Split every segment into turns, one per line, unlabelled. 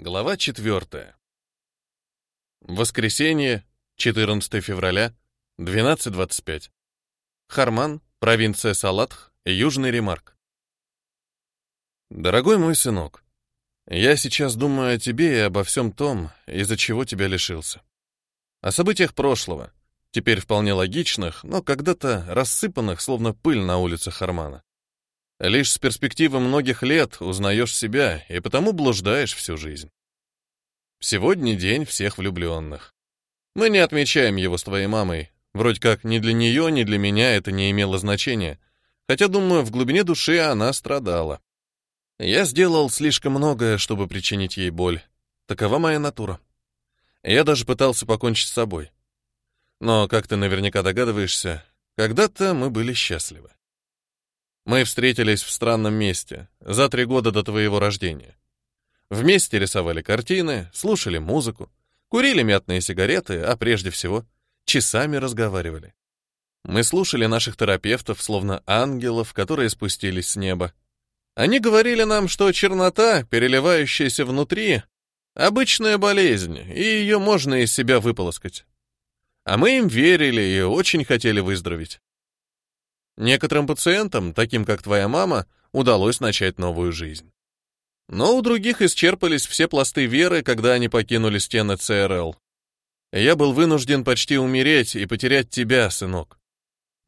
Глава 4. Воскресенье, 14 февраля, 12.25. Харман, провинция Салатх, Южный Ремарк. Дорогой мой сынок, я сейчас думаю о тебе и обо всем том, из-за чего тебя лишился. О событиях прошлого, теперь вполне логичных, но когда-то рассыпанных, словно пыль на улице Хармана. Лишь с перспективы многих лет узнаешь себя и потому блуждаешь всю жизнь. Сегодня день всех влюбленных. Мы не отмечаем его с твоей мамой. Вроде как ни для нее, ни для меня это не имело значения. Хотя, думаю, в глубине души она страдала. Я сделал слишком многое, чтобы причинить ей боль. Такова моя натура. Я даже пытался покончить с собой. Но, как ты наверняка догадываешься, когда-то мы были счастливы. Мы встретились в странном месте, за три года до твоего рождения. Вместе рисовали картины, слушали музыку, курили мятные сигареты, а прежде всего часами разговаривали. Мы слушали наших терапевтов, словно ангелов, которые спустились с неба. Они говорили нам, что чернота, переливающаяся внутри, обычная болезнь, и ее можно из себя выполоскать. А мы им верили и очень хотели выздороветь. Некоторым пациентам, таким как твоя мама, удалось начать новую жизнь. Но у других исчерпались все пласты веры, когда они покинули стены ЦРЛ. Я был вынужден почти умереть и потерять тебя, сынок.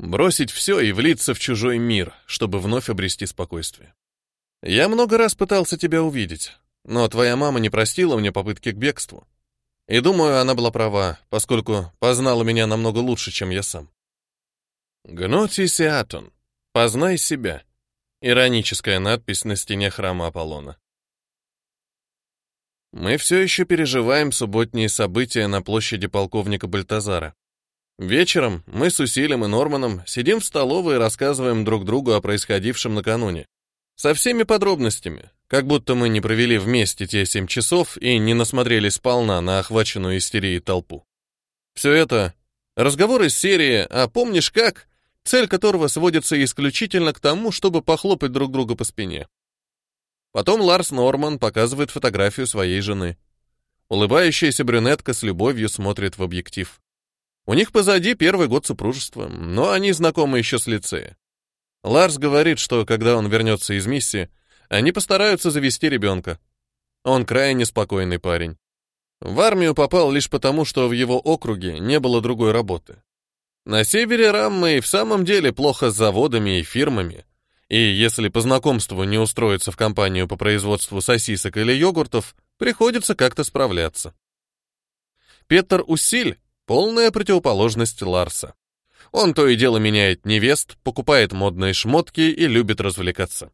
Бросить все и влиться в чужой мир, чтобы вновь обрести спокойствие. Я много раз пытался тебя увидеть, но твоя мама не простила мне попытки к бегству. И думаю, она была права, поскольку познала меня намного лучше, чем я сам. Гноти Сиатон. Познай себя. Ироническая надпись на стене храма Аполлона. Мы все еще переживаем субботние события на площади полковника Бальтазара. Вечером мы с Усилем и Норманом сидим в столовой и рассказываем друг другу о происходившем накануне. Со всеми подробностями, как будто мы не провели вместе те семь часов и не насмотрели сполна на охваченную истерией толпу. Все это — разговоры из серии «А помнишь как?» цель которого сводится исключительно к тому, чтобы похлопать друг друга по спине. Потом Ларс Норман показывает фотографию своей жены. Улыбающаяся брюнетка с любовью смотрит в объектив. У них позади первый год супружества, но они знакомы еще с лицея. Ларс говорит, что когда он вернется из миссии, они постараются завести ребенка. Он крайне спокойный парень. В армию попал лишь потому, что в его округе не было другой работы. На севере Раммы и в самом деле плохо с заводами и фирмами. И если по знакомству не устроиться в компанию по производству сосисок или йогуртов, приходится как-то справляться. Петр Усиль — полная противоположность Ларса. Он то и дело меняет невест, покупает модные шмотки и любит развлекаться.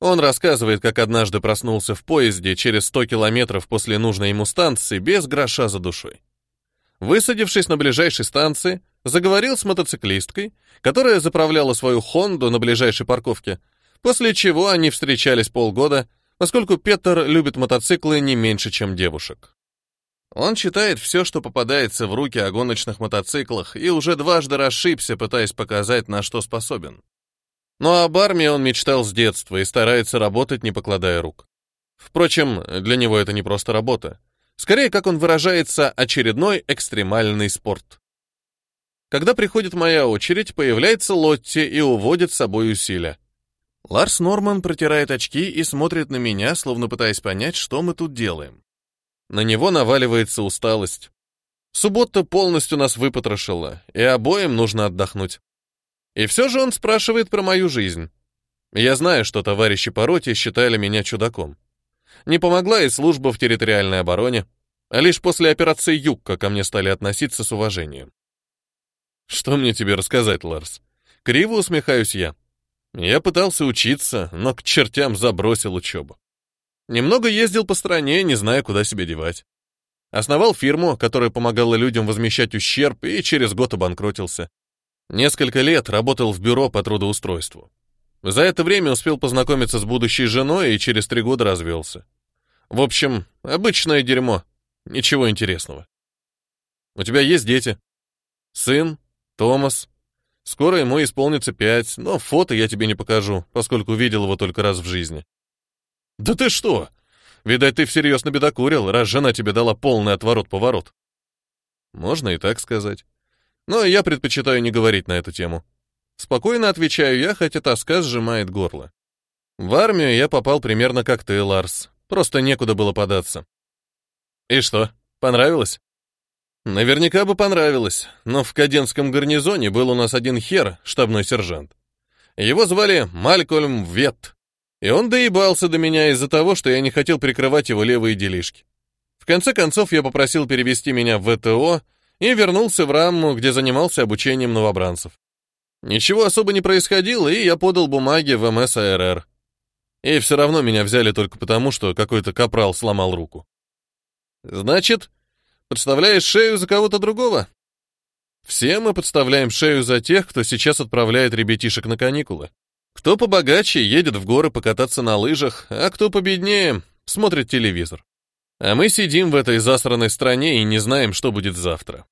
Он рассказывает, как однажды проснулся в поезде через 100 километров после нужной ему станции без гроша за душой. Высадившись на ближайшей станции, заговорил с мотоциклисткой, которая заправляла свою «Хонду» на ближайшей парковке, после чего они встречались полгода, поскольку Петер любит мотоциклы не меньше, чем девушек. Он читает все, что попадается в руки о гоночных мотоциклах, и уже дважды расшибся, пытаясь показать, на что способен. Но об армии он мечтал с детства и старается работать, не покладая рук. Впрочем, для него это не просто работа. Скорее, как он выражается, очередной экстремальный спорт. Когда приходит моя очередь, появляется Лотти и уводит с собой усилия. Ларс Норман протирает очки и смотрит на меня, словно пытаясь понять, что мы тут делаем. На него наваливается усталость. Суббота полностью нас выпотрошила, и обоим нужно отдохнуть. И все же он спрашивает про мою жизнь. Я знаю, что товарищи по роте считали меня чудаком. Не помогла и служба в территориальной обороне, а лишь после операции «Юг» как ко мне стали относиться с уважением. Что мне тебе рассказать, Ларс? Криво усмехаюсь я. Я пытался учиться, но к чертям забросил учебу. Немного ездил по стране, не зная, куда себе девать. Основал фирму, которая помогала людям возмещать ущерб, и через год обанкротился. Несколько лет работал в бюро по трудоустройству. За это время успел познакомиться с будущей женой и через три года развелся. В общем, обычное дерьмо. Ничего интересного. У тебя есть дети? Сын, Томас. Скоро ему исполнится пять, но фото я тебе не покажу, поскольку видел его только раз в жизни. Да ты что? Видать, ты всерьез набедокурил, раз жена тебе дала полный отворот-поворот. Можно и так сказать. Но я предпочитаю не говорить на эту тему. Спокойно отвечаю я, хотя тоска сжимает горло. В армию я попал примерно как ты, Ларс. Просто некуда было податься. И что, понравилось? Наверняка бы понравилось, но в Каденском гарнизоне был у нас один хер, штабной сержант. Его звали Малькольм Ветт, и он доебался до меня из-за того, что я не хотел прикрывать его левые делишки. В конце концов, я попросил перевести меня в ВТО и вернулся в рамму, где занимался обучением новобранцев. Ничего особо не происходило, и я подал бумаги в МСРР. И все равно меня взяли только потому, что какой-то капрал сломал руку. Значит, Подставляешь шею за кого-то другого. Все мы подставляем шею за тех, кто сейчас отправляет ребятишек на каникулы. Кто побогаче едет в горы покататься на лыжах, а кто победнее смотрит телевизор. А мы сидим в этой засранной стране и не знаем, что будет завтра.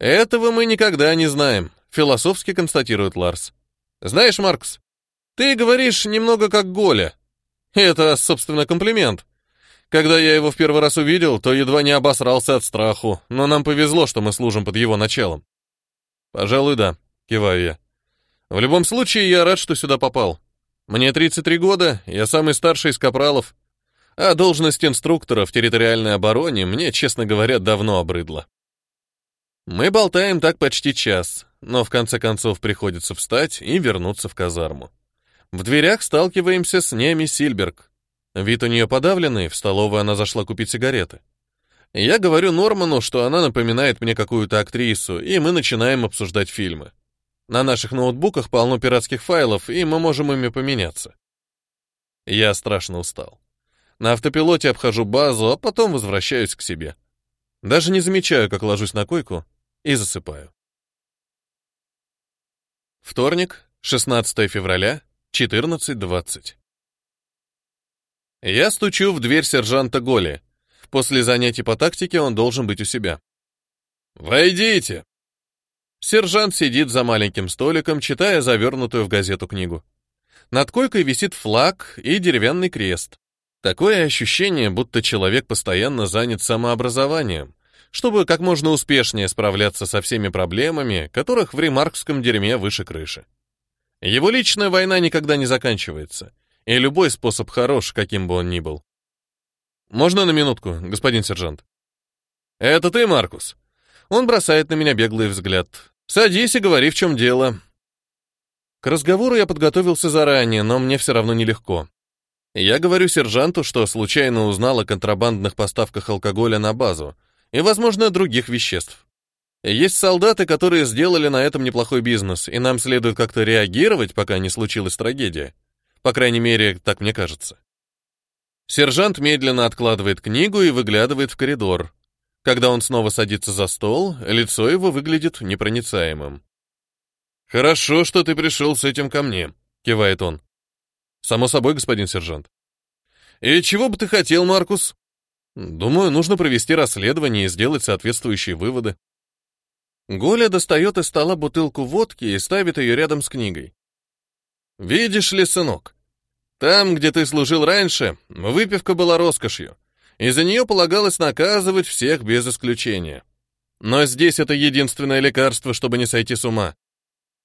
Этого мы никогда не знаем, философски констатирует Ларс. Знаешь, Маркс, ты говоришь немного как Голя. Это, собственно, комплимент. Когда я его в первый раз увидел, то едва не обосрался от страху, но нам повезло, что мы служим под его началом. Пожалуй, да, киваю я. В любом случае, я рад, что сюда попал. Мне 33 года, я самый старший из капралов, а должность инструктора в территориальной обороне мне, честно говоря, давно обрыдла. Мы болтаем так почти час, но в конце концов приходится встать и вернуться в казарму. В дверях сталкиваемся с Неми Сильберг. Вид у нее подавленный, в столовую она зашла купить сигареты. Я говорю Норману, что она напоминает мне какую-то актрису, и мы начинаем обсуждать фильмы. На наших ноутбуках полно пиратских файлов, и мы можем ими поменяться. Я страшно устал. На автопилоте обхожу базу, а потом возвращаюсь к себе. Даже не замечаю, как ложусь на койку и засыпаю. Вторник, 16 февраля, 14.20. Я стучу в дверь сержанта Голи. После занятий по тактике он должен быть у себя. «Войдите!» Сержант сидит за маленьким столиком, читая завернутую в газету книгу. Над койкой висит флаг и деревянный крест. Такое ощущение, будто человек постоянно занят самообразованием, чтобы как можно успешнее справляться со всеми проблемами, которых в ремаркском дерьме выше крыши. Его личная война никогда не заканчивается, и любой способ хорош, каким бы он ни был. Можно на минутку, господин сержант? Это ты, Маркус. Он бросает на меня беглый взгляд. Садись и говори, в чем дело. К разговору я подготовился заранее, но мне все равно нелегко. Я говорю сержанту, что случайно узнал о контрабандных поставках алкоголя на базу и, возможно, других веществ. Есть солдаты, которые сделали на этом неплохой бизнес, и нам следует как-то реагировать, пока не случилась трагедия. По крайней мере, так мне кажется. Сержант медленно откладывает книгу и выглядывает в коридор. Когда он снова садится за стол, лицо его выглядит непроницаемым. «Хорошо, что ты пришел с этим ко мне», — кивает он. «Само собой, господин сержант». «И чего бы ты хотел, Маркус?» «Думаю, нужно провести расследование и сделать соответствующие выводы». Голя достает из стола бутылку водки и ставит ее рядом с книгой. Видишь ли, сынок, там, где ты служил раньше, выпивка была роскошью, и за нее полагалось наказывать всех без исключения. Но здесь это единственное лекарство, чтобы не сойти с ума.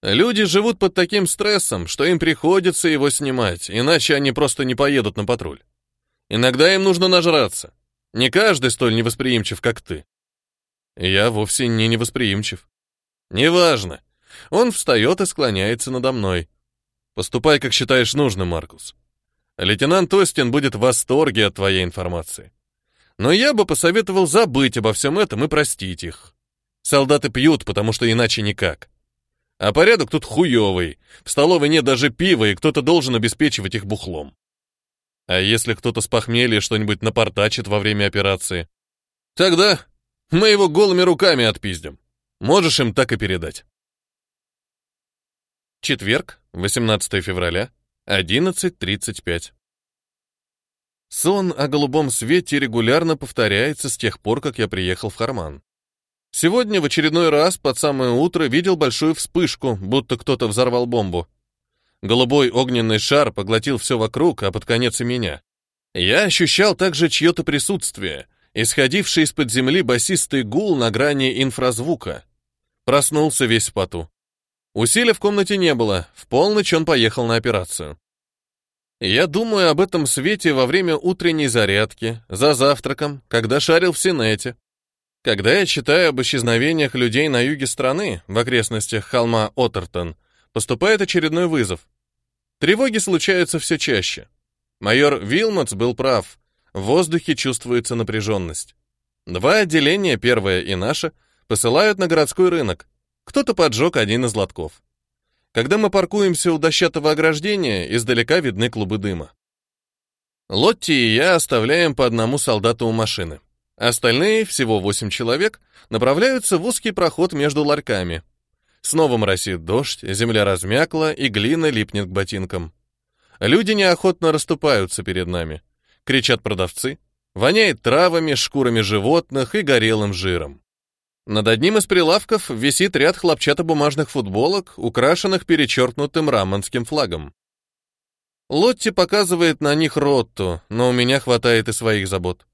Люди живут под таким стрессом, что им приходится его снимать, иначе они просто не поедут на патруль. Иногда им нужно нажраться. Не каждый столь невосприимчив, как ты. Я вовсе не невосприимчив. Неважно. Он встает и склоняется надо мной. Поступай, как считаешь нужным, Маркус. Лейтенант Остин будет в восторге от твоей информации. Но я бы посоветовал забыть обо всем этом и простить их. Солдаты пьют, потому что иначе никак. А порядок тут хуёвый. В столовой нет даже пива, и кто-то должен обеспечивать их бухлом. А если кто-то с похмелья что-нибудь напортачит во время операции? Тогда мы его голыми руками отпиздим. Можешь им так и передать. Четверг, 18 февраля, 11.35. Сон о голубом свете регулярно повторяется с тех пор, как я приехал в Харман. Сегодня в очередной раз под самое утро видел большую вспышку, будто кто-то взорвал бомбу. Голубой огненный шар поглотил все вокруг, а под конец и меня. Я ощущал также чье-то присутствие, исходивший из-под земли басистый гул на грани инфразвука. Проснулся весь в поту. Усилия в комнате не было. В полночь он поехал на операцию. Я думаю об этом свете во время утренней зарядки, за завтраком, когда шарил в Синете. Когда я читаю об исчезновениях людей на юге страны, в окрестностях холма Оттертон, поступает очередной вызов. Тревоги случаются все чаще. Майор Вилмотс был прав. В воздухе чувствуется напряженность. Два отделения, первое и наше, посылают на городской рынок. Кто-то поджег один из лотков. Когда мы паркуемся у дощатого ограждения, издалека видны клубы дыма. Лотти и я оставляем по одному солдату у машины. Остальные, всего восемь человек, направляются в узкий проход между ларьками. Снова моросит дождь, земля размякла, и глина липнет к ботинкам. Люди неохотно расступаются перед нами. Кричат продавцы. Воняет травами, шкурами животных и горелым жиром. Над одним из прилавков висит ряд хлопчатобумажных футболок, украшенных перечеркнутым раманским флагом. Лотти показывает на них Ротту, но у меня хватает и своих забот.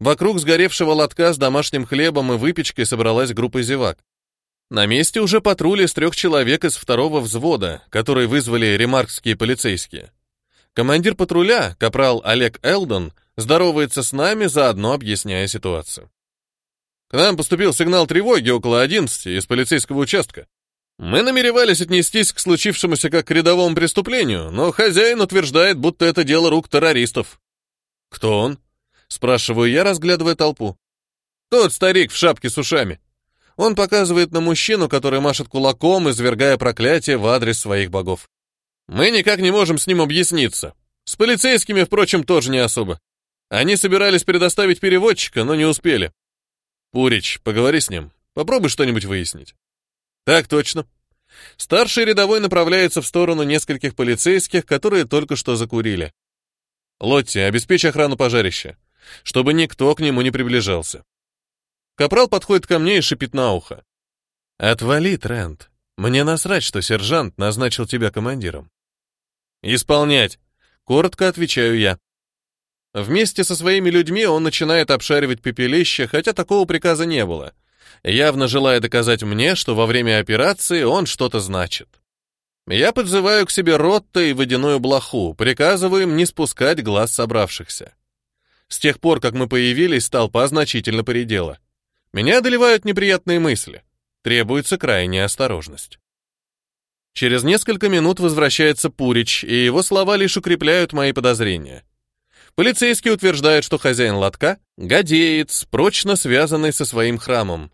Вокруг сгоревшего лотка с домашним хлебом и выпечкой собралась группа зевак. На месте уже патруль из трех человек из второго взвода, которые вызвали ремаркские полицейские. Командир патруля, капрал Олег Элдон, здоровается с нами, заодно объясняя ситуацию. К нам поступил сигнал тревоги около 11 из полицейского участка. Мы намеревались отнестись к случившемуся как к рядовому преступлению, но хозяин утверждает, будто это дело рук террористов. Кто он? Спрашиваю я, разглядывая толпу. Тот старик в шапке с ушами. Он показывает на мужчину, который машет кулаком, извергая проклятие в адрес своих богов. Мы никак не можем с ним объясниться. С полицейскими, впрочем, тоже не особо. Они собирались предоставить переводчика, но не успели. Пурич, поговори с ним. Попробуй что-нибудь выяснить. Так точно. Старший рядовой направляется в сторону нескольких полицейских, которые только что закурили. Лотти, обеспечь охрану пожарища, чтобы никто к нему не приближался. Капрал подходит ко мне и шипит на ухо. «Отвали, Трент. Мне насрать, что сержант назначил тебя командиром». «Исполнять», — коротко отвечаю я. Вместе со своими людьми он начинает обшаривать пепелище, хотя такого приказа не было, явно желая доказать мне, что во время операции он что-то значит. Я подзываю к себе ротто и водяную блоху, приказываю им не спускать глаз собравшихся. С тех пор, как мы появились, толпа значительно поредела. Меня одолевают неприятные мысли. Требуется крайняя осторожность. Через несколько минут возвращается Пурич, и его слова лишь укрепляют мои подозрения. Полицейский утверждает, что хозяин лотка — гадеец, прочно связанный со своим храмом.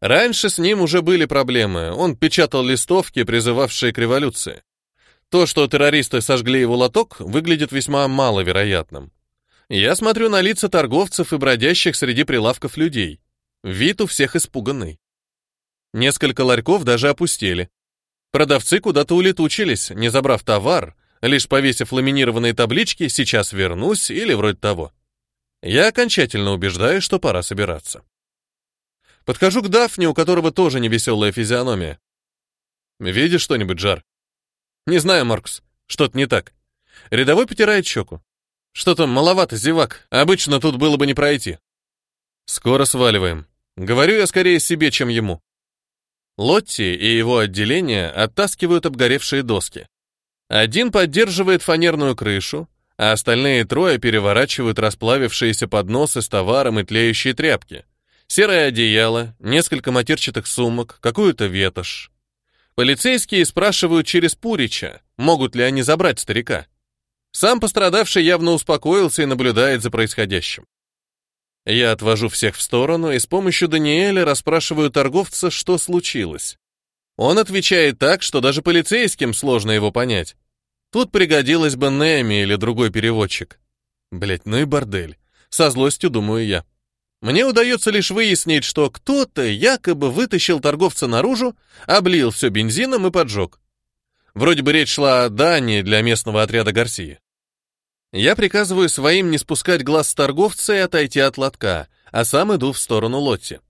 Раньше с ним уже были проблемы, он печатал листовки, призывавшие к революции. То, что террористы сожгли его лоток, выглядит весьма маловероятным. Я смотрю на лица торговцев и бродящих среди прилавков людей. Вид у всех испуганный. Несколько ларьков даже опустили. Продавцы куда-то улетучились, не забрав товар, Лишь повесив ламинированные таблички «Сейчас вернусь» или вроде того. Я окончательно убеждаю, что пора собираться. Подхожу к Дафне, у которого тоже невеселая физиономия. «Видишь что-нибудь, Жар?» «Не знаю, Маркус. Что-то не так». Рядовой потирает щеку. «Что-то маловато, зевак. Обычно тут было бы не пройти». «Скоро сваливаем. Говорю я скорее себе, чем ему». Лотти и его отделение оттаскивают обгоревшие доски. Один поддерживает фанерную крышу, а остальные трое переворачивают расплавившиеся подносы с товаром и тлеющие тряпки. Серое одеяло, несколько матерчатых сумок, какую-то ветошь. Полицейские спрашивают через Пурича, могут ли они забрать старика. Сам пострадавший явно успокоился и наблюдает за происходящим. Я отвожу всех в сторону и с помощью Даниэля расспрашиваю торговца, что случилось. Он отвечает так, что даже полицейским сложно его понять. Тут пригодилась бы Нэми или другой переводчик. Блять, ну и бордель. Со злостью думаю я. Мне удается лишь выяснить, что кто-то якобы вытащил торговца наружу, облил все бензином и поджег. Вроде бы речь шла о Дании для местного отряда Гарсии. Я приказываю своим не спускать глаз с торговца и отойти от лотка, а сам иду в сторону Лотти.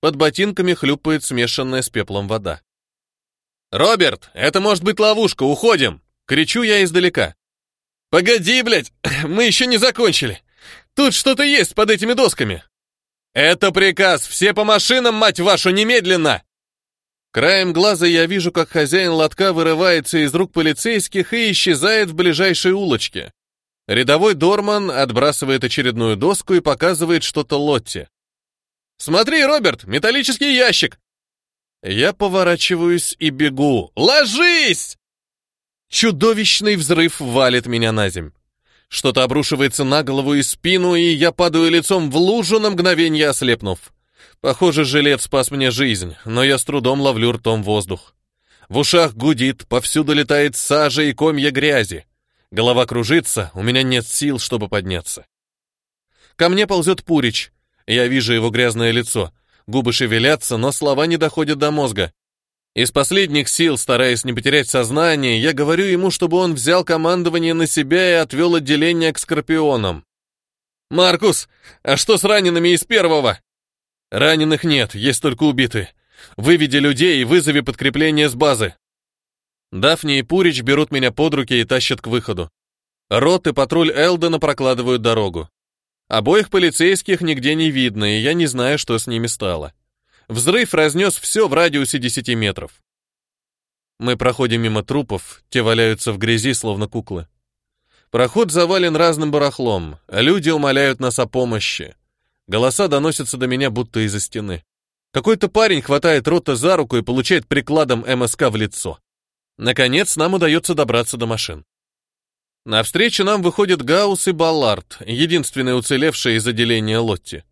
Под ботинками хлюпает смешанная с пеплом вода. «Роберт, это может быть ловушка, уходим!» Кричу я издалека. «Погоди, блядь, мы еще не закончили. Тут что-то есть под этими досками». «Это приказ! Все по машинам, мать вашу, немедленно!» Краем глаза я вижу, как хозяин лотка вырывается из рук полицейских и исчезает в ближайшей улочке. Рядовой Дорман отбрасывает очередную доску и показывает что-то Лотте. «Смотри, Роберт, металлический ящик!» Я поворачиваюсь и бегу. «Ложись!» Чудовищный взрыв валит меня на земь. Что-то обрушивается на голову и спину, и я падаю лицом в лужу на мгновение ослепнув. Похоже, жилет спас мне жизнь, но я с трудом ловлю ртом воздух. В ушах гудит, повсюду летает сажа и комья грязи. Голова кружится, у меня нет сил, чтобы подняться. Ко мне ползет Пурич. Я вижу его грязное лицо. Губы шевелятся, но слова не доходят до мозга. Из последних сил, стараясь не потерять сознание, я говорю ему, чтобы он взял командование на себя и отвел отделение к Скорпионам. «Маркус, а что с ранеными из первого?» «Раненых нет, есть только убиты. Выведи людей и вызови подкрепление с базы». Дафни и Пурич берут меня под руки и тащат к выходу. Рот и патруль Элдена прокладывают дорогу. Обоих полицейских нигде не видно, и я не знаю, что с ними стало. Взрыв разнес все в радиусе 10 метров. Мы проходим мимо трупов, те валяются в грязи, словно куклы. Проход завален разным барахлом, люди умоляют нас о помощи. Голоса доносятся до меня будто из-за стены. Какой-то парень хватает Рота за руку и получает прикладом МСК в лицо. Наконец, нам удается добраться до машин. На Навстречу нам выходят Гаус и Баллард, единственные уцелевшие из отделения Лотти.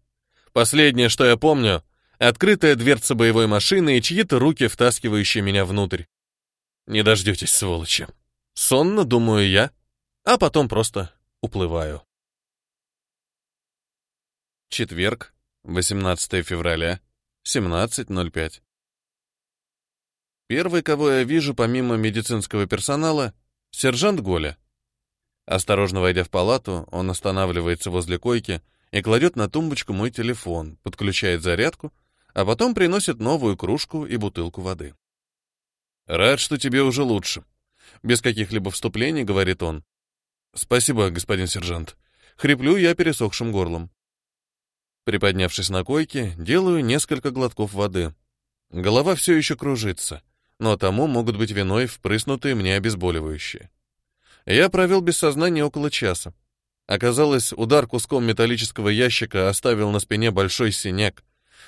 Последнее, что я помню — открытая дверца боевой машины и чьи-то руки, втаскивающие меня внутрь. Не дождетесь, сволочи. Сонно думаю я, а потом просто уплываю. Четверг, 18 февраля, 17.05. Первый, кого я вижу помимо медицинского персонала, сержант Голя. Осторожно войдя в палату, он останавливается возле койки и кладет на тумбочку мой телефон, подключает зарядку — а потом приносит новую кружку и бутылку воды. «Рад, что тебе уже лучше», — без каких-либо вступлений говорит он. «Спасибо, господин сержант. Хриплю я пересохшим горлом. Приподнявшись на койке, делаю несколько глотков воды. Голова все еще кружится, но тому могут быть виной впрыснутые мне обезболивающие. Я провел без сознания около часа. Оказалось, удар куском металлического ящика оставил на спине большой синяк,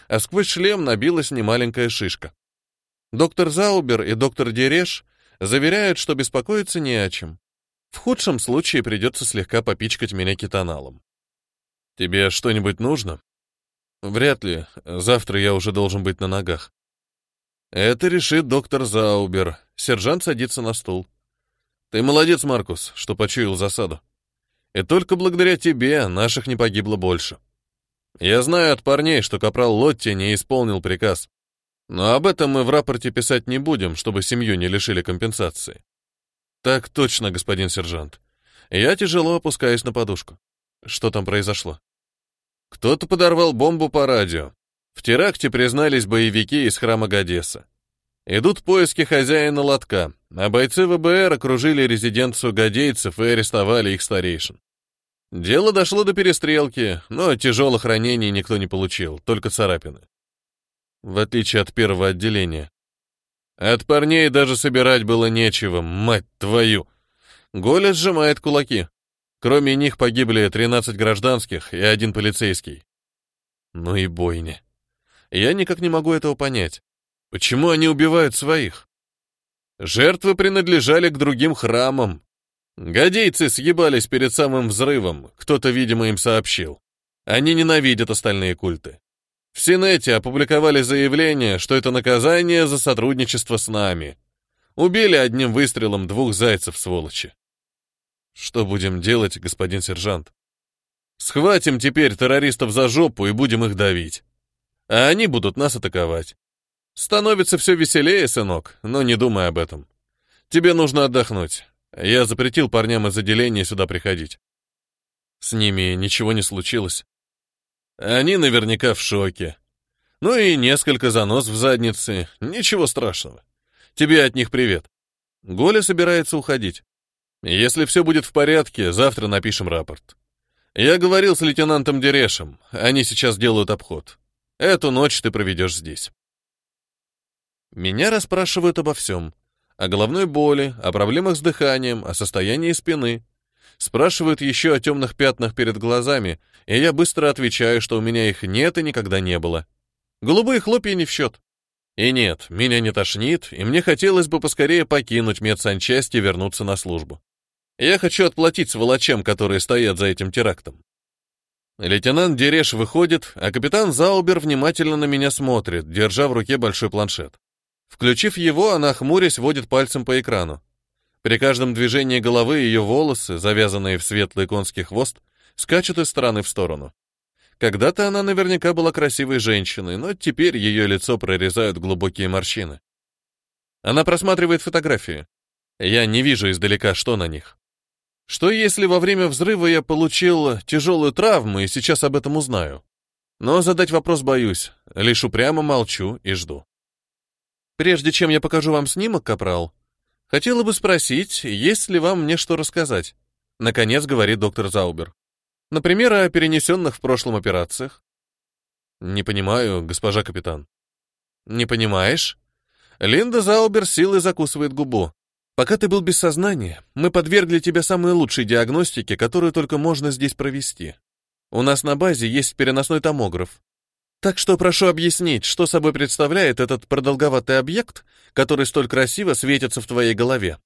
а сквозь шлем набилась немаленькая шишка. Доктор Заубер и доктор Дереш заверяют, что беспокоиться не о чем. В худшем случае придется слегка попичкать меня кетоналом. Тебе что-нибудь нужно? Вряд ли. Завтра я уже должен быть на ногах. Это решит доктор Заубер. Сержант садится на стул. Ты молодец, Маркус, что почуял засаду. И только благодаря тебе наших не погибло больше. Я знаю от парней, что капрал Лотти не исполнил приказ. Но об этом мы в рапорте писать не будем, чтобы семью не лишили компенсации. Так точно, господин сержант. Я тяжело опускаюсь на подушку. Что там произошло? Кто-то подорвал бомбу по радио. В теракте признались боевики из храма Гадеса. Идут поиски хозяина лотка, а бойцы ВБР окружили резиденцию гадейцев и арестовали их старейшин. Дело дошло до перестрелки, ну, но тяжелых ранений никто не получил, только царапины. В отличие от первого отделения. От парней даже собирать было нечего, мать твою. Голя сжимает кулаки. Кроме них погибли 13 гражданских и один полицейский. Ну и бойня. Я никак не могу этого понять. Почему они убивают своих? Жертвы принадлежали к другим храмам, Гадейцы съебались перед самым взрывом, кто-то, видимо, им сообщил. Они ненавидят остальные культы. В Синете опубликовали заявление, что это наказание за сотрудничество с нами. Убили одним выстрелом двух зайцев, сволочи. Что будем делать, господин сержант? Схватим теперь террористов за жопу и будем их давить. А они будут нас атаковать. Становится все веселее, сынок, но не думай об этом. Тебе нужно отдохнуть. Я запретил парням из отделения сюда приходить. С ними ничего не случилось. Они наверняка в шоке. Ну и несколько занос в заднице, ничего страшного. Тебе от них привет. Голя собирается уходить. Если все будет в порядке, завтра напишем рапорт. Я говорил с лейтенантом Дерешем, они сейчас делают обход. Эту ночь ты проведешь здесь. Меня расспрашивают обо всем о головной боли, о проблемах с дыханием, о состоянии спины. Спрашивают еще о темных пятнах перед глазами, и я быстро отвечаю, что у меня их нет и никогда не было. Голубые хлопья не в счет. И нет, меня не тошнит, и мне хотелось бы поскорее покинуть медсанчасть и вернуться на службу. Я хочу отплатить сволочам, которые стоят за этим терактом. Лейтенант Дереш выходит, а капитан Заубер внимательно на меня смотрит, держа в руке большой планшет. Включив его, она хмурясь водит пальцем по экрану. При каждом движении головы ее волосы, завязанные в светлый конский хвост, скачут из стороны в сторону. Когда-то она наверняка была красивой женщиной, но теперь ее лицо прорезают глубокие морщины. Она просматривает фотографии. Я не вижу издалека, что на них. Что если во время взрыва я получил тяжелую травму и сейчас об этом узнаю? Но задать вопрос боюсь, лишь упрямо молчу и жду. Прежде чем я покажу вам снимок, капрал, хотела бы спросить, есть ли вам мне что рассказать? Наконец говорит доктор Заубер. Например, о перенесенных в прошлом операциях. Не понимаю, госпожа капитан. Не понимаешь? Линда Заубер силой закусывает губу. Пока ты был без сознания, мы подвергли тебя самой лучшей диагностике, которую только можно здесь провести. У нас на базе есть переносной томограф. Так что прошу объяснить, что собой представляет этот продолговатый объект, который столь красиво светится в твоей голове.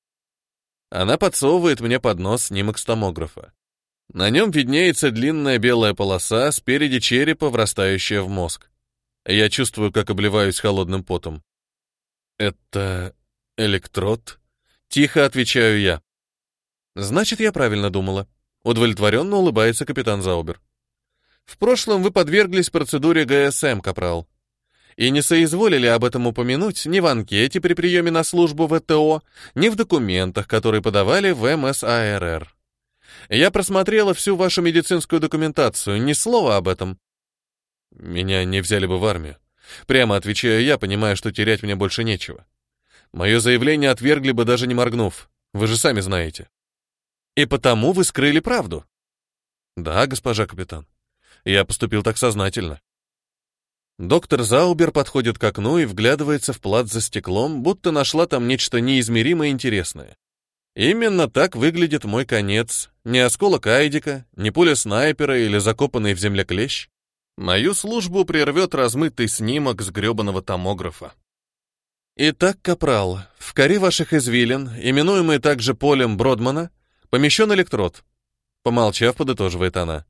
Она подсовывает мне под нос снимок с томографа. На нем виднеется длинная белая полоса, спереди черепа, врастающая в мозг. Я чувствую, как обливаюсь холодным потом. «Это электрод?» — тихо отвечаю я. «Значит, я правильно думала». Удовлетворенно улыбается капитан Заубер. В прошлом вы подверглись процедуре ГСМ, Капрал. И не соизволили об этом упомянуть ни в анкете при приеме на службу ВТО, ни в документах, которые подавали в МСАРР. Я просмотрела всю вашу медицинскую документацию, ни слова об этом. Меня не взяли бы в армию. Прямо отвечаю я, понимая, что терять мне больше нечего. Мое заявление отвергли бы даже не моргнув. Вы же сами знаете. И потому вы скрыли правду. Да, госпожа капитан. Я поступил так сознательно. Доктор Заубер подходит к окну и вглядывается в плат за стеклом, будто нашла там нечто неизмеримо интересное. Именно так выглядит мой конец. Не осколок Айдика, не пуля снайпера или закопанный в земле клещ. Мою службу прервет размытый снимок с гребаного томографа. Итак, Капрал, в коре ваших извилин, именуемой также полем Бродмана, помещен электрод. Помолчав, подытоживает она.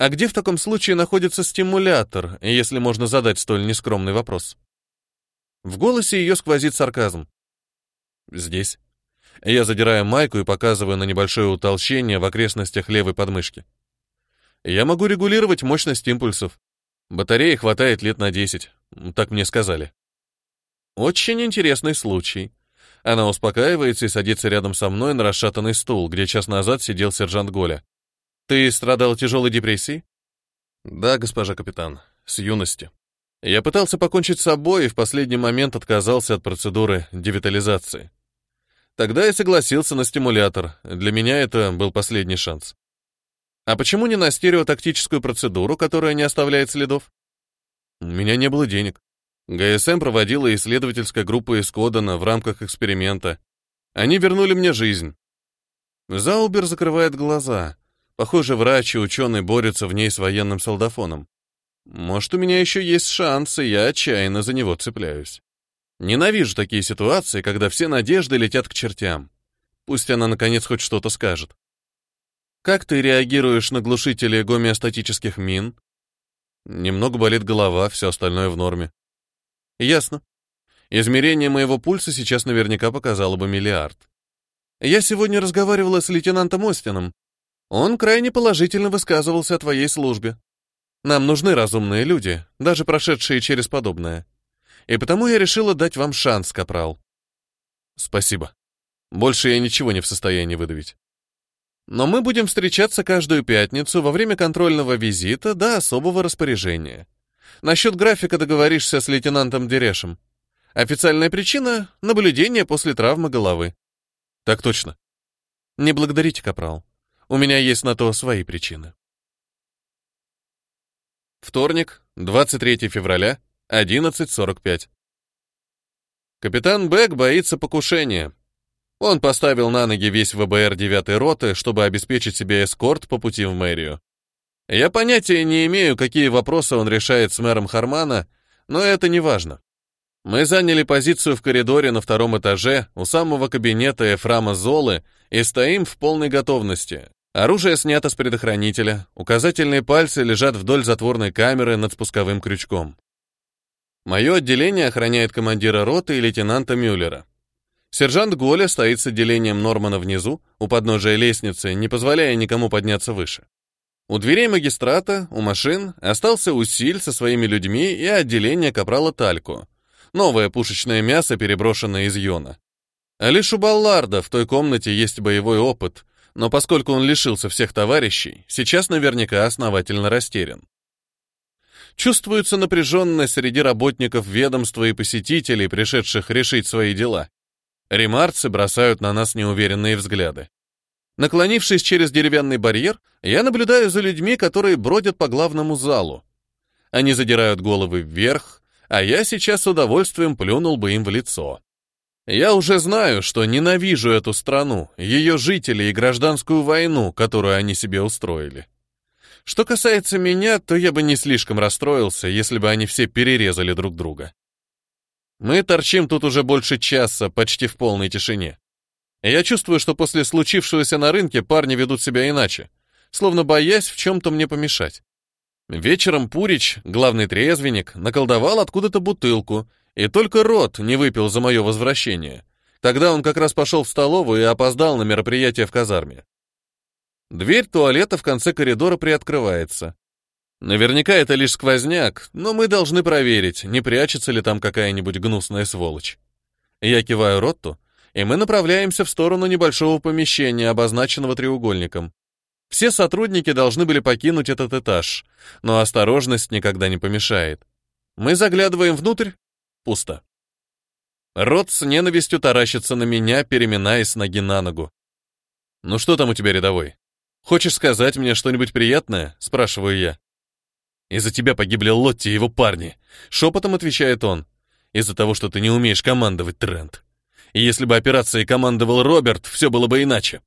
А где в таком случае находится стимулятор, если можно задать столь нескромный вопрос? В голосе ее сквозит сарказм. Здесь. Я задираю майку и показываю на небольшое утолщение в окрестностях левой подмышки. Я могу регулировать мощность импульсов. Батареи хватает лет на 10, так мне сказали. Очень интересный случай. Она успокаивается и садится рядом со мной на расшатанный стул, где час назад сидел сержант Голя. Ты страдал тяжелой депрессией? Да, госпожа капитан, с юности. Я пытался покончить с собой и в последний момент отказался от процедуры девитализации. Тогда я согласился на стимулятор. Для меня это был последний шанс. А почему не на стереотактическую процедуру, которая не оставляет следов? У меня не было денег. ГСМ проводила исследовательская группа из Кодана в рамках эксперимента. Они вернули мне жизнь. Заубер закрывает глаза. Похоже, врач и ученый борются в ней с военным солдафоном. Может, у меня еще есть шанс, и я отчаянно за него цепляюсь. Ненавижу такие ситуации, когда все надежды летят к чертям. Пусть она, наконец, хоть что-то скажет. Как ты реагируешь на глушители гомеостатических мин? Немного болит голова, все остальное в норме. Ясно. Измерение моего пульса сейчас наверняка показало бы миллиард. Я сегодня разговаривала с лейтенантом Остином. Он крайне положительно высказывался о твоей службе. Нам нужны разумные люди, даже прошедшие через подобное. И потому я решила дать вам шанс, капрал. Спасибо. Больше я ничего не в состоянии выдавить. Но мы будем встречаться каждую пятницу во время контрольного визита до особого распоряжения. Насчет графика договоришься с лейтенантом Дерешем. Официальная причина — наблюдение после травмы головы. Так точно. Не благодарите, капрал. У меня есть на то свои причины. Вторник, 23 февраля, 11.45. Капитан Бэк боится покушения. Он поставил на ноги весь ВБР 9 роты, чтобы обеспечить себе эскорт по пути в мэрию. Я понятия не имею, какие вопросы он решает с мэром Хармана, но это не важно. Мы заняли позицию в коридоре на втором этаже у самого кабинета Эфрама Золы и стоим в полной готовности. Оружие снято с предохранителя, указательные пальцы лежат вдоль затворной камеры над спусковым крючком. Мое отделение охраняет командира роты и лейтенанта Мюллера. Сержант Голя стоит с отделением Нормана внизу, у подножия лестницы, не позволяя никому подняться выше. У дверей магистрата, у машин, остался Усиль со своими людьми и отделение капрала тальку. Новое пушечное мясо, переброшенное из Йона. А лишь у Балларда в той комнате есть боевой опыт, но поскольку он лишился всех товарищей, сейчас наверняка основательно растерян. Чувствуется напряженность среди работников ведомства и посетителей, пришедших решить свои дела. Ремарцы бросают на нас неуверенные взгляды. Наклонившись через деревянный барьер, я наблюдаю за людьми, которые бродят по главному залу. Они задирают головы вверх, а я сейчас с удовольствием плюнул бы им в лицо. Я уже знаю, что ненавижу эту страну, ее жителей и гражданскую войну, которую они себе устроили. Что касается меня, то я бы не слишком расстроился, если бы они все перерезали друг друга. Мы торчим тут уже больше часа, почти в полной тишине. Я чувствую, что после случившегося на рынке парни ведут себя иначе, словно боясь в чем-то мне помешать. Вечером Пурич, главный трезвенник, наколдовал откуда-то бутылку — и только Рот не выпил за мое возвращение. Тогда он как раз пошел в столовую и опоздал на мероприятие в казарме. Дверь туалета в конце коридора приоткрывается. Наверняка это лишь сквозняк, но мы должны проверить, не прячется ли там какая-нибудь гнусная сволочь. Я киваю Ротту, и мы направляемся в сторону небольшого помещения, обозначенного треугольником. Все сотрудники должны были покинуть этот этаж, но осторожность никогда не помешает. Мы заглядываем внутрь Пусто. Рот с ненавистью таращится на меня, переминаясь ноги на ногу. «Ну что там у тебя, рядовой? Хочешь сказать мне что-нибудь приятное?» — спрашиваю я. «Из-за тебя погибли Лотти и его парни», — шепотом отвечает он. «Из-за того, что ты не умеешь командовать, Трент. И если бы операцией командовал Роберт, все было бы иначе».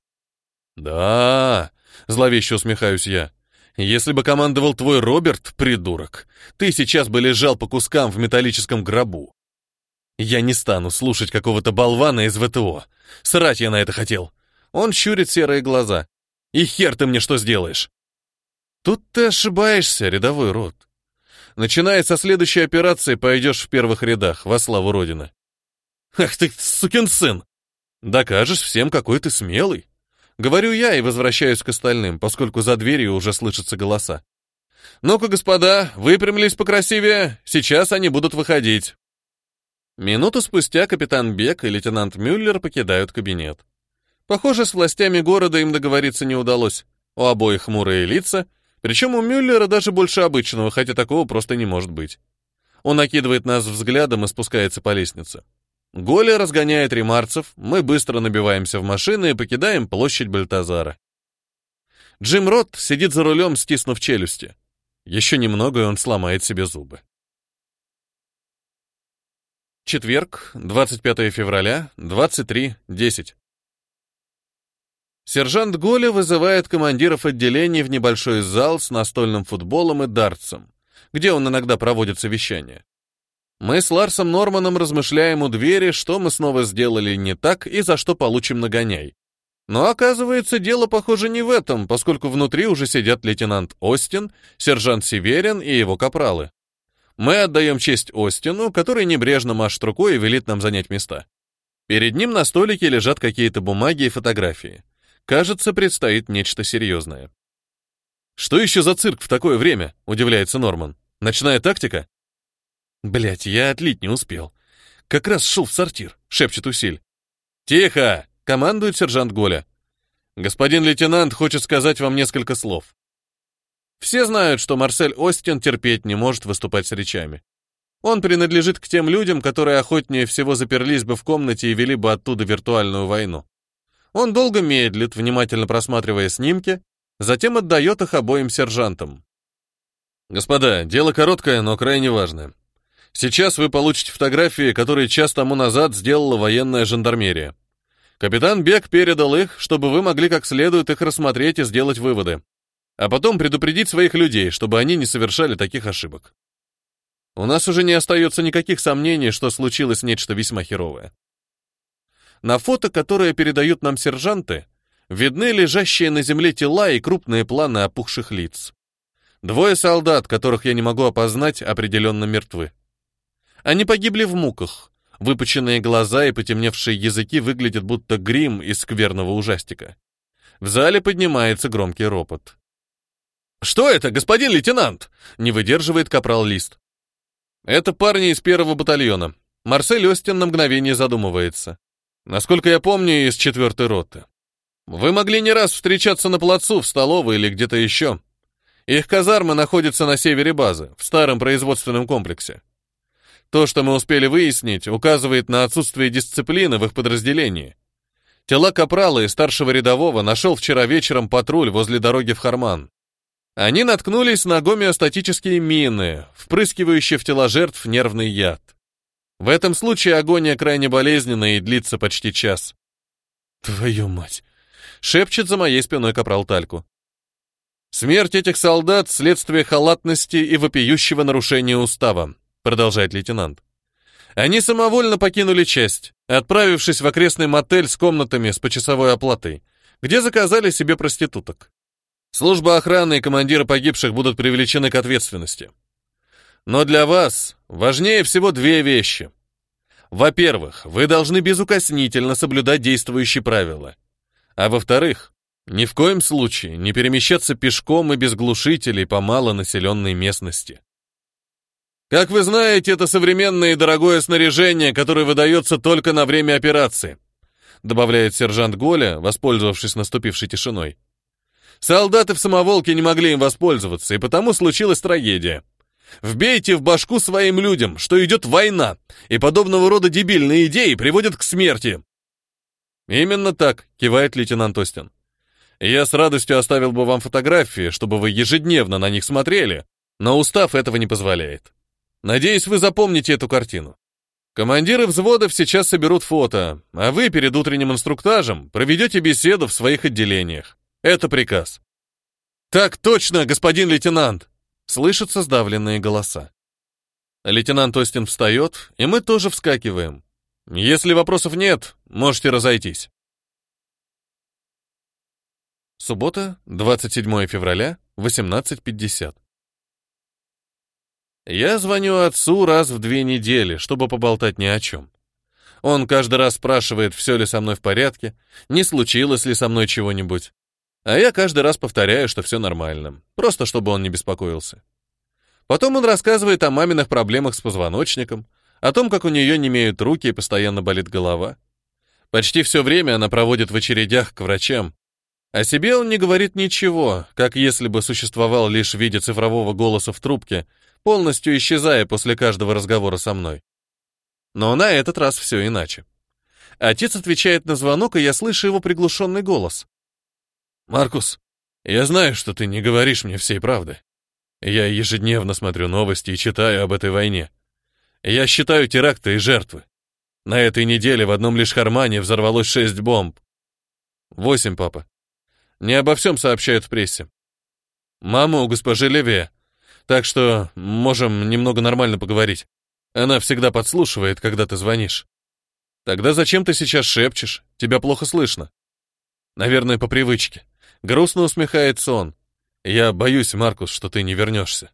«Да...» — зловеще усмехаюсь я. Если бы командовал твой Роберт, придурок, ты сейчас бы лежал по кускам в металлическом гробу. Я не стану слушать какого-то болвана из ВТО. Срать я на это хотел. Он щурит серые глаза. И хер ты мне что сделаешь? Тут ты ошибаешься, рядовой род. Начиная со следующей операции, пойдешь в первых рядах, во славу Родины. Ах ты, сукин сын! Докажешь всем, какой ты смелый. Говорю я и возвращаюсь к остальным, поскольку за дверью уже слышатся голоса. «Ну-ка, господа, выпрямились покрасивее, сейчас они будут выходить». Минуту спустя капитан Бек и лейтенант Мюллер покидают кабинет. Похоже, с властями города им договориться не удалось. У обоих хмурые лица, причем у Мюллера даже больше обычного, хотя такого просто не может быть. Он окидывает нас взглядом и спускается по лестнице. Голя разгоняет ремарцев, мы быстро набиваемся в машины и покидаем площадь Бальтазара. Джим Рот сидит за рулем, стиснув челюсти. Еще немного, и он сломает себе зубы. Четверг, 25 февраля, 23.10. Сержант Голи вызывает командиров отделений в небольшой зал с настольным футболом и дартсом, где он иногда проводит совещания. Мы с Ларсом Норманом размышляем у двери, что мы снова сделали не так и за что получим нагоняй. Но оказывается, дело, похоже, не в этом, поскольку внутри уже сидят лейтенант Остин, сержант Северин и его капралы. Мы отдаем честь Остину, который небрежно машет рукой и велит нам занять места. Перед ним на столике лежат какие-то бумаги и фотографии. Кажется, предстоит нечто серьезное. «Что еще за цирк в такое время?» — удивляется Норман. «Ночная тактика?» «Блядь, я отлить не успел. Как раз шел в сортир», — шепчет Усиль. «Тихо!» — командует сержант Голя. «Господин лейтенант хочет сказать вам несколько слов». Все знают, что Марсель Остин терпеть не может выступать с речами. Он принадлежит к тем людям, которые охотнее всего заперлись бы в комнате и вели бы оттуда виртуальную войну. Он долго медлит, внимательно просматривая снимки, затем отдает их обоим сержантам. «Господа, дело короткое, но крайне важное. Сейчас вы получите фотографии, которые час тому назад сделала военная жандармерия. Капитан Бек передал их, чтобы вы могли как следует их рассмотреть и сделать выводы. А потом предупредить своих людей, чтобы они не совершали таких ошибок. У нас уже не остается никаких сомнений, что случилось нечто весьма херовое. На фото, которое передают нам сержанты, видны лежащие на земле тела и крупные планы опухших лиц. Двое солдат, которых я не могу опознать, определенно мертвы. Они погибли в муках. Выпученные глаза и потемневшие языки выглядят будто грим из скверного ужастика. В зале поднимается громкий ропот. «Что это, господин лейтенант?» — не выдерживает капрал Лист. «Это парни из первого батальона». Марсель Остин на мгновение задумывается. «Насколько я помню, из четвертой роты. Вы могли не раз встречаться на плацу, в столовой или где-то еще. Их казармы находятся на севере базы, в старом производственном комплексе. То, что мы успели выяснить, указывает на отсутствие дисциплины в их подразделении. Тела Капрала и старшего рядового нашел вчера вечером патруль возле дороги в Харман. Они наткнулись на гомеостатические мины, впрыскивающие в тела жертв нервный яд. В этом случае агония крайне болезненная и длится почти час. «Твою мать!» — шепчет за моей спиной Капрал Тальку. Смерть этих солдат — следствие халатности и вопиющего нарушения устава продолжает лейтенант. Они самовольно покинули честь, отправившись в окрестный мотель с комнатами с почасовой оплатой, где заказали себе проституток. Служба охраны и командиры погибших будут привлечены к ответственности. Но для вас важнее всего две вещи. Во-первых, вы должны безукоснительно соблюдать действующие правила. А во-вторых, ни в коем случае не перемещаться пешком и без глушителей по малонаселенной местности. Как вы знаете, это современное и дорогое снаряжение, которое выдается только на время операции», добавляет сержант Голя, воспользовавшись наступившей тишиной. «Солдаты в самоволке не могли им воспользоваться, и потому случилась трагедия. Вбейте в башку своим людям, что идет война, и подобного рода дебильные идеи приводят к смерти». «Именно так», — кивает лейтенант Остин. «Я с радостью оставил бы вам фотографии, чтобы вы ежедневно на них смотрели, но устав этого не позволяет». Надеюсь, вы запомните эту картину. Командиры взводов сейчас соберут фото, а вы перед утренним инструктажем проведете беседу в своих отделениях. Это приказ. Так точно, господин лейтенант! Слышатся сдавленные голоса. Лейтенант Остин встает, и мы тоже вскакиваем. Если вопросов нет, можете разойтись. Суббота, 27 февраля, 18.50. Я звоню отцу раз в две недели, чтобы поболтать ни о чем. Он каждый раз спрашивает, все ли со мной в порядке, не случилось ли со мной чего-нибудь. А я каждый раз повторяю, что все нормально, просто чтобы он не беспокоился. Потом он рассказывает о маминых проблемах с позвоночником, о том, как у нее не имеют руки и постоянно болит голова. Почти все время она проводит в очередях к врачам. О себе он не говорит ничего, как если бы существовал лишь в виде цифрового голоса в трубке, полностью исчезая после каждого разговора со мной. Но на этот раз все иначе. Отец отвечает на звонок, и я слышу его приглушенный голос. «Маркус, я знаю, что ты не говоришь мне всей правды. Я ежедневно смотрю новости и читаю об этой войне. Я считаю теракты и жертвы. На этой неделе в одном лишь Хармане взорвалось шесть бомб. Восемь, папа. Не обо всем сообщают в прессе. Мама у госпожи Леве. Так что можем немного нормально поговорить. Она всегда подслушивает, когда ты звонишь. Тогда зачем ты сейчас шепчешь? Тебя плохо слышно. Наверное, по привычке. Грустно усмехается он. Я боюсь, Маркус, что ты не вернешься.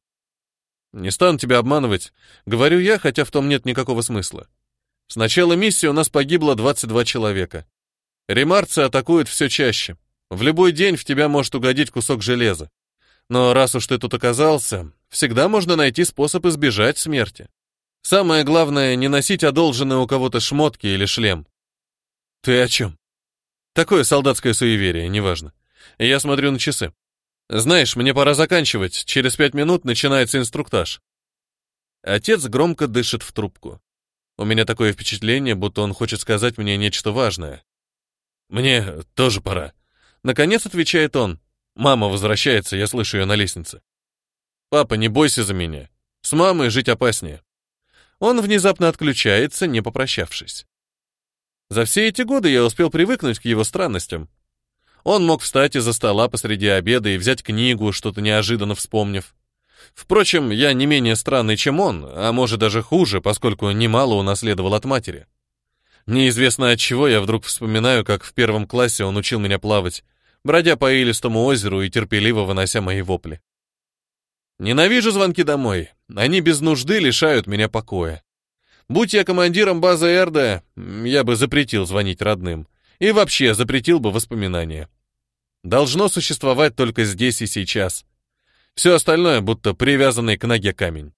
Не стану тебя обманывать. Говорю я, хотя в том нет никакого смысла. С начала миссии у нас погибло 22 человека. Ремарцы атакуют все чаще. В любой день в тебя может угодить кусок железа. Но раз уж ты тут оказался, всегда можно найти способ избежать смерти. Самое главное — не носить одолженные у кого-то шмотки или шлем. Ты о чем? Такое солдатское суеверие, неважно. Я смотрю на часы. Знаешь, мне пора заканчивать, через пять минут начинается инструктаж. Отец громко дышит в трубку. У меня такое впечатление, будто он хочет сказать мне нечто важное. «Мне тоже пора». Наконец отвечает он. Мама возвращается, я слышу ее на лестнице. Папа, не бойся за меня. С мамой жить опаснее. Он внезапно отключается, не попрощавшись. За все эти годы я успел привыкнуть к его странностям. Он мог встать из-за стола посреди обеда и взять книгу, что-то неожиданно вспомнив. Впрочем, я не менее странный, чем он, а может даже хуже, поскольку немало унаследовал от матери. Неизвестно от чего я вдруг вспоминаю, как в первом классе он учил меня плавать, бродя по илистому озеру и терпеливо вынося мои вопли. Ненавижу звонки домой. Они без нужды лишают меня покоя. Будь я командиром базы Эрда, я бы запретил звонить родным. И вообще запретил бы воспоминания. Должно существовать только здесь и сейчас. Все остальное будто привязанный к ноге камень.